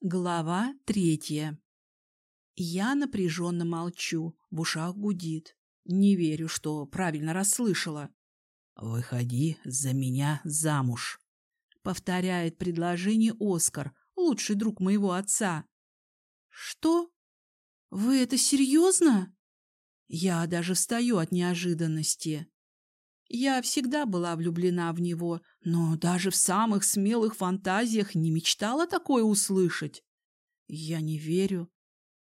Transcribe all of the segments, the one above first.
Глава третья. Я напряженно молчу, в ушах гудит. Не верю, что правильно расслышала. «Выходи за меня замуж», — повторяет предложение Оскар, лучший друг моего отца. «Что? Вы это серьезно?» Я даже встаю от неожиданности. Я всегда была влюблена в него, но даже в самых смелых фантазиях не мечтала такое услышать. Я не верю.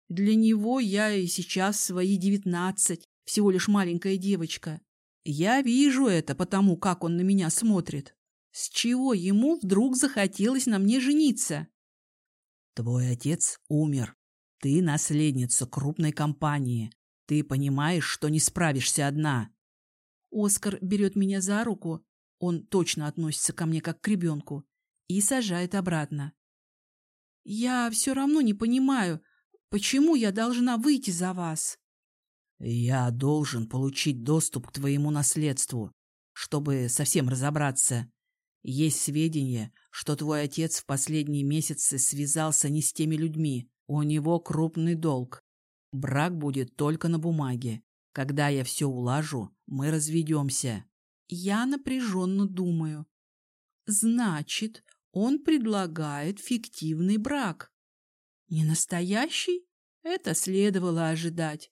Для него я и сейчас свои девятнадцать, всего лишь маленькая девочка. Я вижу это потому, как он на меня смотрит. С чего ему вдруг захотелось на мне жениться? Твой отец умер. Ты наследница крупной компании. Ты понимаешь, что не справишься одна. Оскар берет меня за руку, он точно относится ко мне как к ребенку, и сажает обратно. Я все равно не понимаю, почему я должна выйти за вас? Я должен получить доступ к твоему наследству, чтобы совсем разобраться. Есть сведения, что твой отец в последние месяцы связался не с теми людьми. У него крупный долг. Брак будет только на бумаге. Когда я все улажу, мы разведемся. Я напряженно думаю. Значит, он предлагает фиктивный брак. Не настоящий? Это следовало ожидать.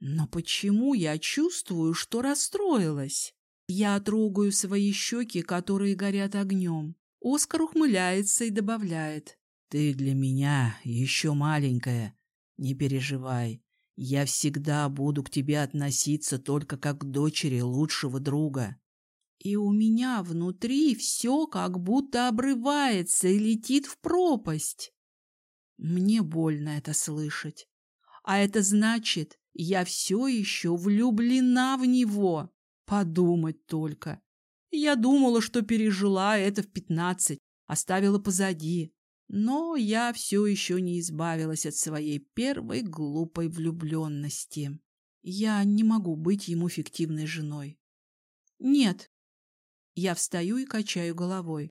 Но почему я чувствую, что расстроилась? Я трогаю свои щеки, которые горят огнем. Оскар ухмыляется и добавляет. «Ты для меня еще маленькая. Не переживай. Я всегда буду к тебе относиться только как к дочери лучшего друга. И у меня внутри все как будто обрывается и летит в пропасть. Мне больно это слышать. А это значит, я все еще влюблена в него. Подумать только. Я думала, что пережила это в пятнадцать, оставила позади. Но я все еще не избавилась от своей первой глупой влюбленности. Я не могу быть ему фиктивной женой. Нет. Я встаю и качаю головой.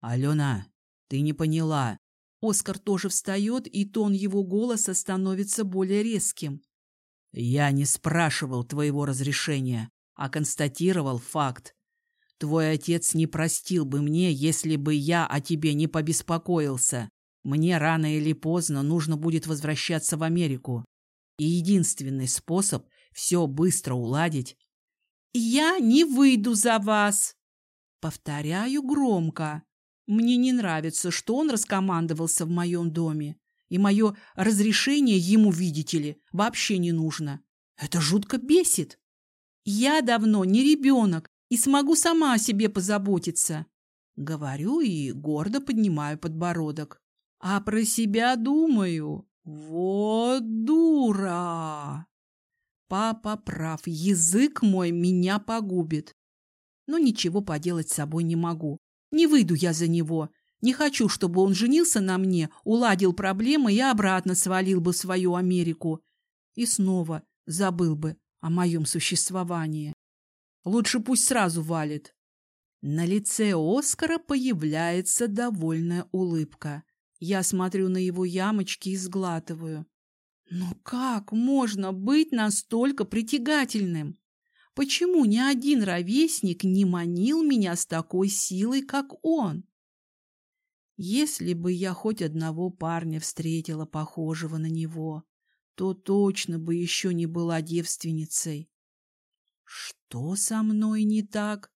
Алена, ты не поняла. Оскар тоже встает, и тон его голоса становится более резким. Я не спрашивал твоего разрешения, а констатировал факт. Твой отец не простил бы мне, если бы я о тебе не побеспокоился. Мне рано или поздно нужно будет возвращаться в Америку. И единственный способ все быстро уладить... «Я не выйду за вас!» Повторяю громко. Мне не нравится, что он раскомандовался в моем доме. И мое разрешение ему, видите ли, вообще не нужно. Это жутко бесит. Я давно не ребенок и смогу сама о себе позаботиться. Говорю и гордо поднимаю подбородок. А про себя думаю. Вот дура! Папа прав, язык мой меня погубит. Но ничего поделать с собой не могу. Не выйду я за него. Не хочу, чтобы он женился на мне, уладил проблемы и обратно свалил бы свою Америку. И снова забыл бы о моем существовании. Лучше пусть сразу валит. На лице Оскара появляется довольная улыбка. Я смотрю на его ямочки и сглатываю. Ну как можно быть настолько притягательным? Почему ни один ровесник не манил меня с такой силой, как он? Если бы я хоть одного парня встретила, похожего на него, то точно бы еще не была девственницей. Что со мной не так?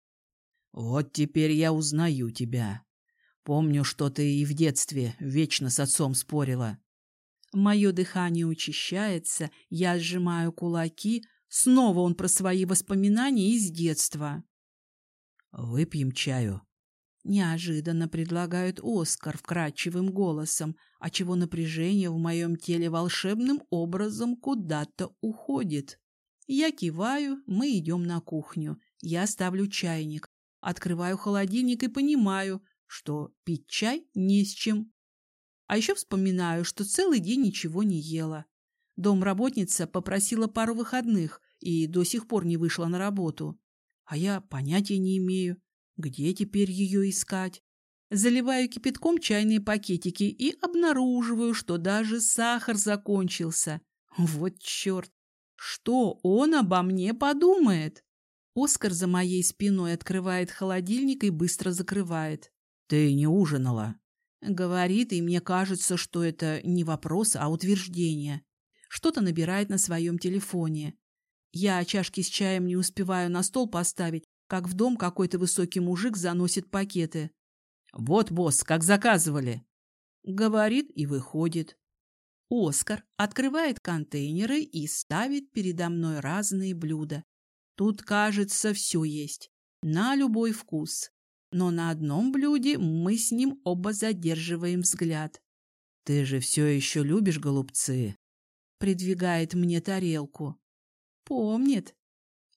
Вот теперь я узнаю тебя. Помню, что ты и в детстве вечно с отцом спорила. Мое дыхание учащается, я сжимаю кулаки. Снова он про свои воспоминания из детства. Выпьем чаю. Неожиданно предлагает Оскар вкрадчивым голосом, отчего напряжение в моем теле волшебным образом куда-то уходит. Я киваю, мы идем на кухню. Я ставлю чайник, открываю холодильник и понимаю, что пить чай не с чем. А еще вспоминаю, что целый день ничего не ела. Домработница попросила пару выходных и до сих пор не вышла на работу. А я понятия не имею, где теперь ее искать. Заливаю кипятком чайные пакетики и обнаруживаю, что даже сахар закончился. Вот черт! Что он обо мне подумает? Оскар за моей спиной открывает холодильник и быстро закрывает. «Ты не ужинала?» Говорит, и мне кажется, что это не вопрос, а утверждение. Что-то набирает на своем телефоне. Я чашки с чаем не успеваю на стол поставить, как в дом какой-то высокий мужик заносит пакеты. «Вот, босс, как заказывали!» Говорит и выходит. Оскар открывает контейнеры и ставит передо мной разные блюда. Тут, кажется, все есть. На любой вкус. Но на одном блюде мы с ним оба задерживаем взгляд. «Ты же все еще любишь голубцы?» Придвигает мне тарелку. «Помнит.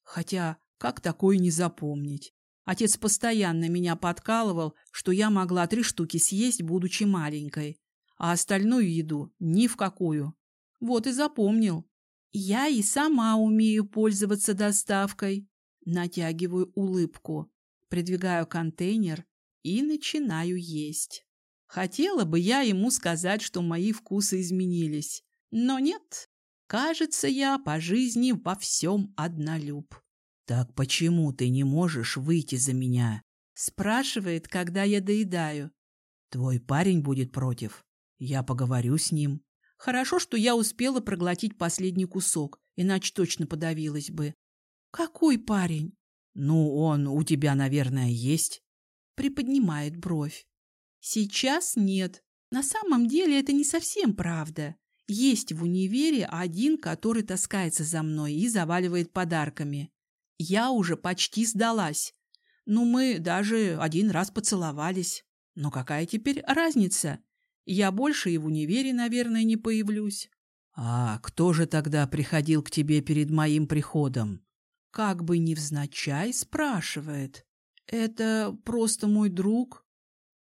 Хотя, как такое не запомнить? Отец постоянно меня подкалывал, что я могла три штуки съесть, будучи маленькой, а остальную еду ни в какую. Вот и запомнил. Я и сама умею пользоваться доставкой. Натягиваю улыбку, придвигаю контейнер и начинаю есть. Хотела бы я ему сказать, что мои вкусы изменились, но нет. Кажется, я по жизни во всем однолюб. «Так почему ты не можешь выйти за меня?» Спрашивает, когда я доедаю. «Твой парень будет против. Я поговорю с ним». Хорошо, что я успела проглотить последний кусок, иначе точно подавилась бы. «Какой парень?» «Ну, он у тебя, наверное, есть?» Приподнимает бровь. «Сейчас нет. На самом деле это не совсем правда. Есть в универе один, который таскается за мной и заваливает подарками. Я уже почти сдалась. Ну, мы даже один раз поцеловались. Но какая теперь разница? Я больше и в универе, наверное, не появлюсь. А кто же тогда приходил к тебе перед моим приходом? Как бы невзначай спрашивает. Это просто мой друг.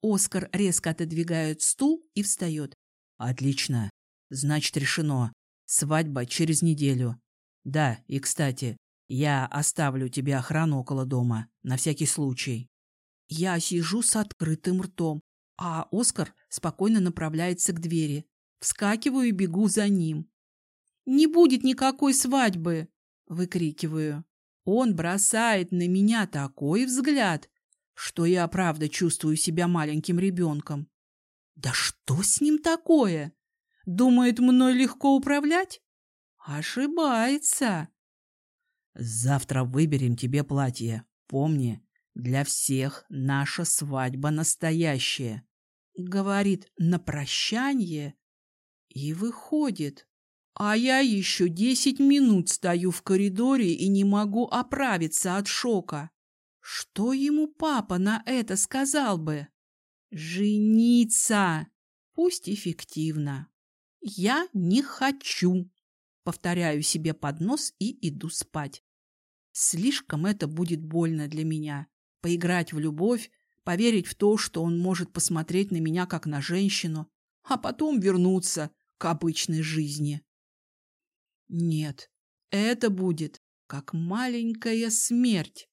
Оскар резко отодвигает стул и встает. Отлично. Значит, решено. Свадьба через неделю. Да, и, кстати, я оставлю тебе охрану около дома, на всякий случай. Я сижу с открытым ртом, а Оскар спокойно направляется к двери. Вскакиваю и бегу за ним. «Не будет никакой свадьбы!» — выкрикиваю. Он бросает на меня такой взгляд, что я правда чувствую себя маленьким ребенком. Да что с ним такое? Думает, мной легко управлять? Ошибается. Завтра выберем тебе платье. Помни, для всех наша свадьба настоящая. Говорит на прощание и выходит. А я еще десять минут стою в коридоре и не могу оправиться от шока. Что ему папа на это сказал бы? Жениться! Пусть эффективно. Я не хочу. Повторяю себе под нос и иду спать. Слишком это будет больно для меня. Поиграть в любовь, поверить в то, что он может посмотреть на меня как на женщину, а потом вернуться к обычной жизни. Нет, это будет как маленькая смерть.